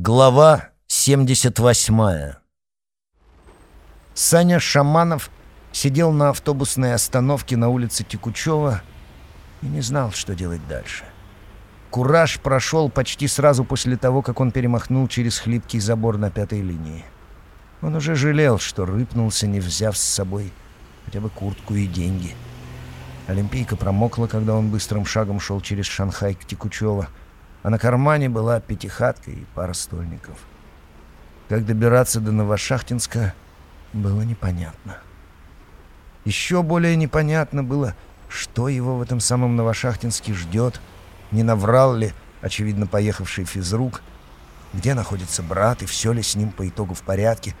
Глава 78 Саня Шаманов сидел на автобусной остановке на улице Текучева и не знал, что делать дальше. Кураж прошел почти сразу после того, как он перемахнул через хлипкий забор на пятой линии. Он уже жалел, что рыпнулся, не взяв с собой хотя бы куртку и деньги. Олимпийка промокла, когда он быстрым шагом шел через Шанхай к Текучево — а на кармане была пятихатка и пара стольников. Как добираться до Новошахтинска, было непонятно. Еще более непонятно было, что его в этом самом Новошахтинске ждет, не наврал ли, очевидно, поехавший физрук, где находится брат и все ли с ним по итогу в порядке,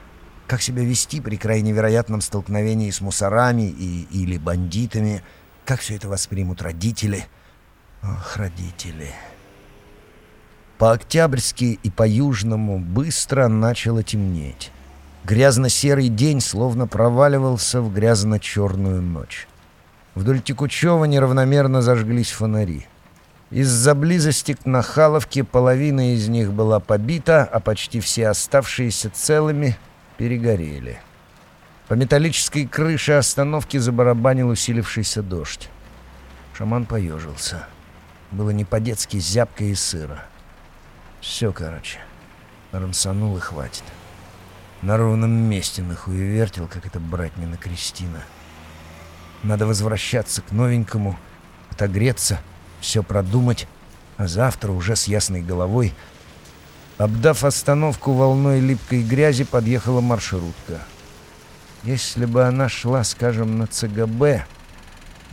как себя вести при крайне вероятном столкновении с мусорами и, или бандитами, как все это воспримут родители. Ох, родители... По-октябрьски и по-южному быстро начало темнеть. Грязно-серый день словно проваливался в грязно-черную ночь. Вдоль Текучева неравномерно зажглись фонари. Из-за близости к Нахаловке половина из них была побита, а почти все оставшиеся целыми перегорели. По металлической крыше остановки забарабанил усилившийся дождь. Шаман поежился. Было не по-детски зябко и сыро. Все, короче. Рамсанул и хватит. На ровном месте нахуй вертел, как это братнина Кристина. Надо возвращаться к новенькому, отогреться, все продумать, а завтра уже с ясной головой, обдав остановку волной липкой грязи, подъехала маршрутка. Если бы она шла, скажем, на ЦГБ,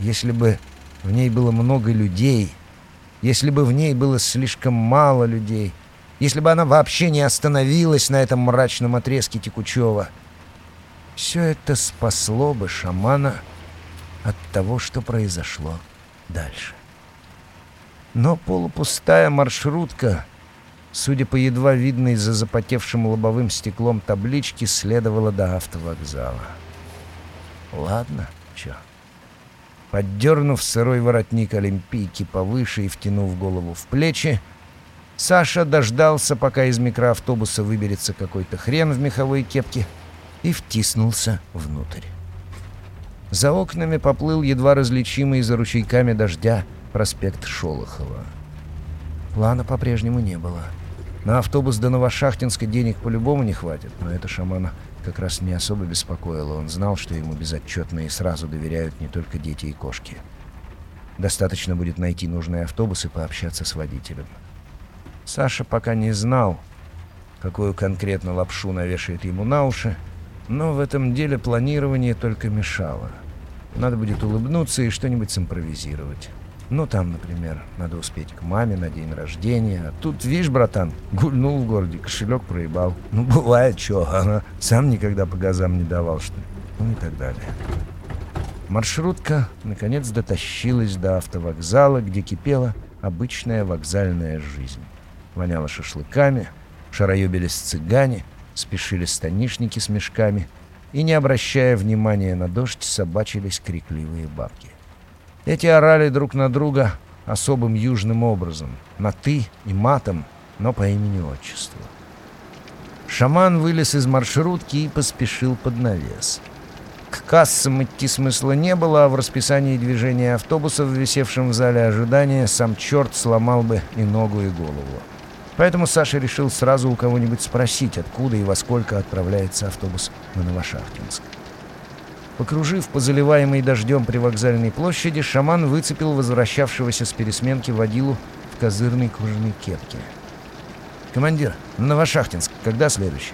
если бы в ней было много людей — если бы в ней было слишком мало людей, если бы она вообще не остановилась на этом мрачном отрезке Текучева. Все это спасло бы шамана от того, что произошло дальше. Но полупустая маршрутка, судя по едва видной за запотевшим лобовым стеклом таблички, следовала до автовокзала. Ладно, чё. Поддернув сырой воротник олимпийки повыше и втянув голову в плечи, Саша дождался, пока из микроавтобуса выберется какой-то хрен в меховой кепке, и втиснулся внутрь. За окнами поплыл едва различимый за ручейками дождя проспект Шолохова. Плана по-прежнему не было. На автобус до Новошахтинска денег по-любому не хватит, но это шамана как раз не особо беспокоило. Он знал, что ему безотчетно и сразу доверяют не только дети и кошки. Достаточно будет найти нужный автобус и пообщаться с водителем. Саша пока не знал, какую конкретно лапшу навешает ему на уши, но в этом деле планирование только мешало. Надо будет улыбнуться и что-нибудь симпровизировать. Ну, там, например, надо успеть к маме на день рождения. Тут, видишь, братан, гульнул в городе, кошелек проебал. Ну, бывает, что, она сам никогда по газам не давал, что ли. Ну и так далее. Маршрутка, наконец, дотащилась до автовокзала, где кипела обычная вокзальная жизнь. Воняло шашлыками, шароебились цыгане, спешили станишники с мешками, и, не обращая внимания на дождь, собачились крикливые бабки. Эти орали друг на друга особым южным образом, на «ты» и матом, но по имени-отчеству. Шаман вылез из маршрутки и поспешил под навес. К кассам идти смысла не было, а в расписании движения автобусов, висевшем в зале ожидания, сам черт сломал бы и ногу, и голову. Поэтому Саша решил сразу у кого-нибудь спросить, откуда и во сколько отправляется автобус на Новошахтинск. Покружив по заливаемой дождем при вокзальной площади, шаман выцепил возвращавшегося с пересменки водилу в козырной кожаной кепке. «Командир, Новошахтинск, когда следующий?»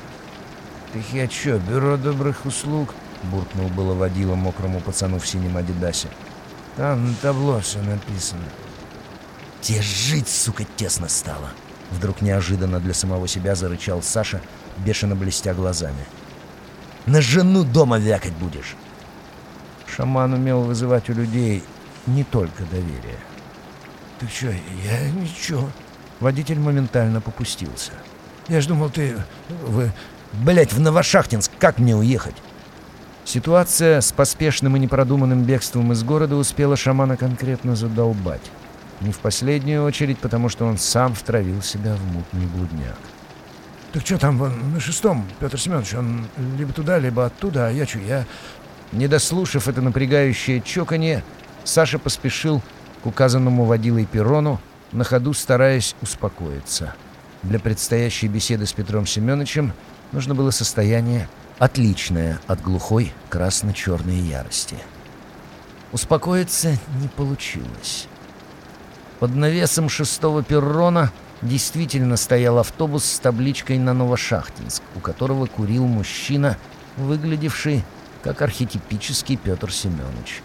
«Так я чё, бюро добрых услуг?» — буркнул было водила мокрому пацану в синем адидасе. «Там на табло все написано». «Тебе жить, сука, тесно стало!» Вдруг неожиданно для самого себя зарычал Саша, бешено блестя глазами. «На жену дома вякать будешь!» Шаман умел вызывать у людей не только доверие. «Ты что, я ничего». Водитель моментально попустился. «Я ж думал, ты... Вы... Блять, в Новошахтинск как мне уехать?» Ситуация с поспешным и непродуманным бегством из города успела шамана конкретно задолбать. Не в последнюю очередь, потому что он сам втравил себя в мутный блудняк. Так что там, вон, на шестом, Петр Семенович, он либо туда, либо оттуда, а я что, я...» Не дослушав это напрягающее чоканье, Саша поспешил к указанному водилой перрону, на ходу стараясь успокоиться. Для предстоящей беседы с Петром Семеновичем нужно было состояние, отличное от глухой красно-черной ярости. Успокоиться не получилось. Под навесом шестого перрона действительно стоял автобус с табличкой на Новошахтинск, у которого курил мужчина, выглядевший как архетипический Петр Семенович.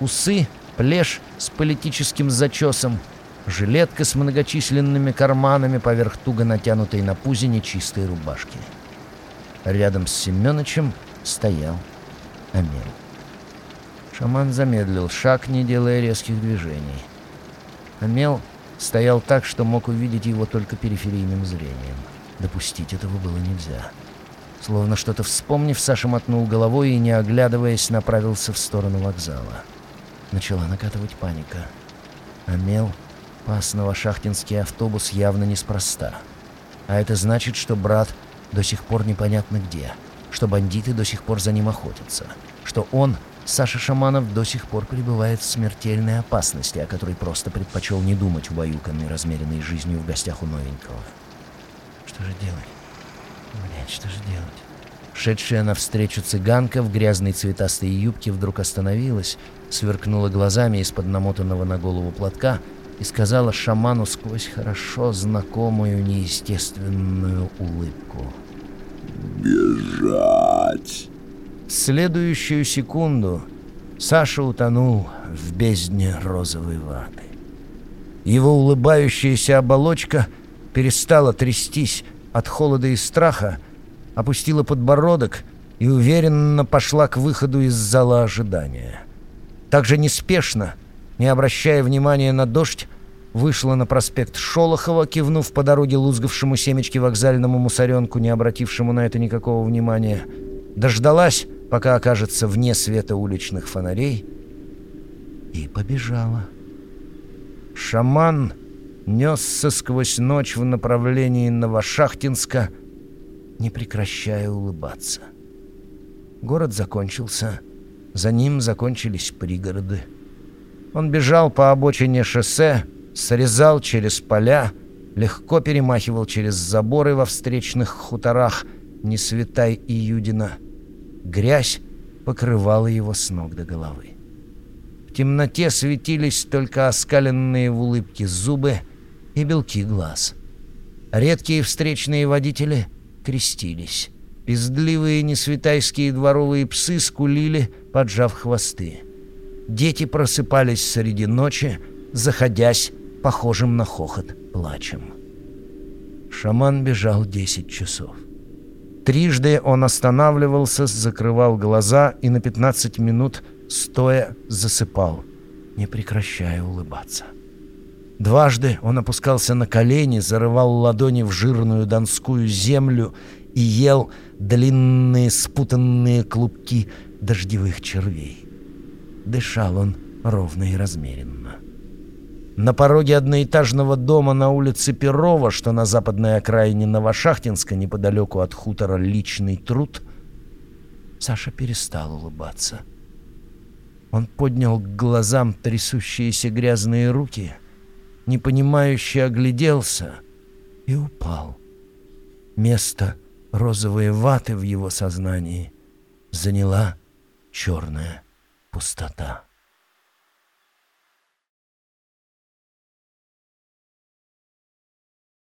Усы, плешь с политическим зачесом, жилетка с многочисленными карманами поверх туго натянутой на пузе нечистой рубашки. Рядом с Семеновичем стоял Амел. Шаман замедлил шаг, не делая резких движений. Амел стоял так, что мог увидеть его только периферийным зрением. Допустить этого было нельзя. Словно что-то вспомнив, Саша мотнул головой и, не оглядываясь, направился в сторону вокзала. Начала накатывать паника. Амел пас новошахтинский автобус явно неспроста. А это значит, что брат до сих пор непонятно где, что бандиты до сих пор за ним охотятся, что он, Саша Шаманов, до сих пор пребывает в смертельной опасности, о которой просто предпочел не думать убаюканной размеренной жизнью в гостях у новенького. Что же делать? Блять, что же делать? Шедшая навстречу цыганка в грязной цветастой юбке вдруг остановилась, сверкнула глазами из-под намотанного на голову платка и сказала шаману сквозь хорошо знакомую неестественную улыбку. «Бежать!» В следующую секунду Саша утонул в бездне розовой ваты. Его улыбающаяся оболочка перестала трястись от холода и страха, опустила подбородок и уверенно пошла к выходу из зала ожидания. Так же неспешно, не обращая внимания на дождь, вышла на проспект Шолохова, кивнув по дороге лузгавшему семечки вокзальному мусоренку, не обратившему на это никакого внимания, дождалась, пока окажется вне света уличных фонарей, и побежала. Шаман несся сквозь ночь в направлении Новошахтинска, не прекращая улыбаться. Город закончился, за ним закончились пригороды. Он бежал по обочине шоссе, срезал через поля, легко перемахивал через заборы во встречных хуторах Несветай и Юдина. Грязь покрывала его с ног до головы. В темноте светились только оскаленные в улыбке зубы и белки глаз. Редкие встречные водители — крестились. Пиздливые несвитайские дворовые псы скулили, поджав хвосты. Дети просыпались среди ночи, заходясь, похожим на хохот, плачем. Шаман бежал десять часов. Трижды он останавливался, закрывал глаза и на пятнадцать минут, стоя, засыпал, не прекращая улыбаться. Дважды он опускался на колени, зарывал ладони в жирную донскую землю и ел длинные спутанные клубки дождевых червей. Дышал он ровно и размеренно. На пороге одноэтажного дома на улице Перова, что на западной окраине Новошахтинска, неподалеку от хутора «Личный труд», Саша перестал улыбаться. Он поднял к глазам трясущиеся грязные руки — непонимающе огляделся и упал. Место розовой ваты в его сознании заняла черная пустота.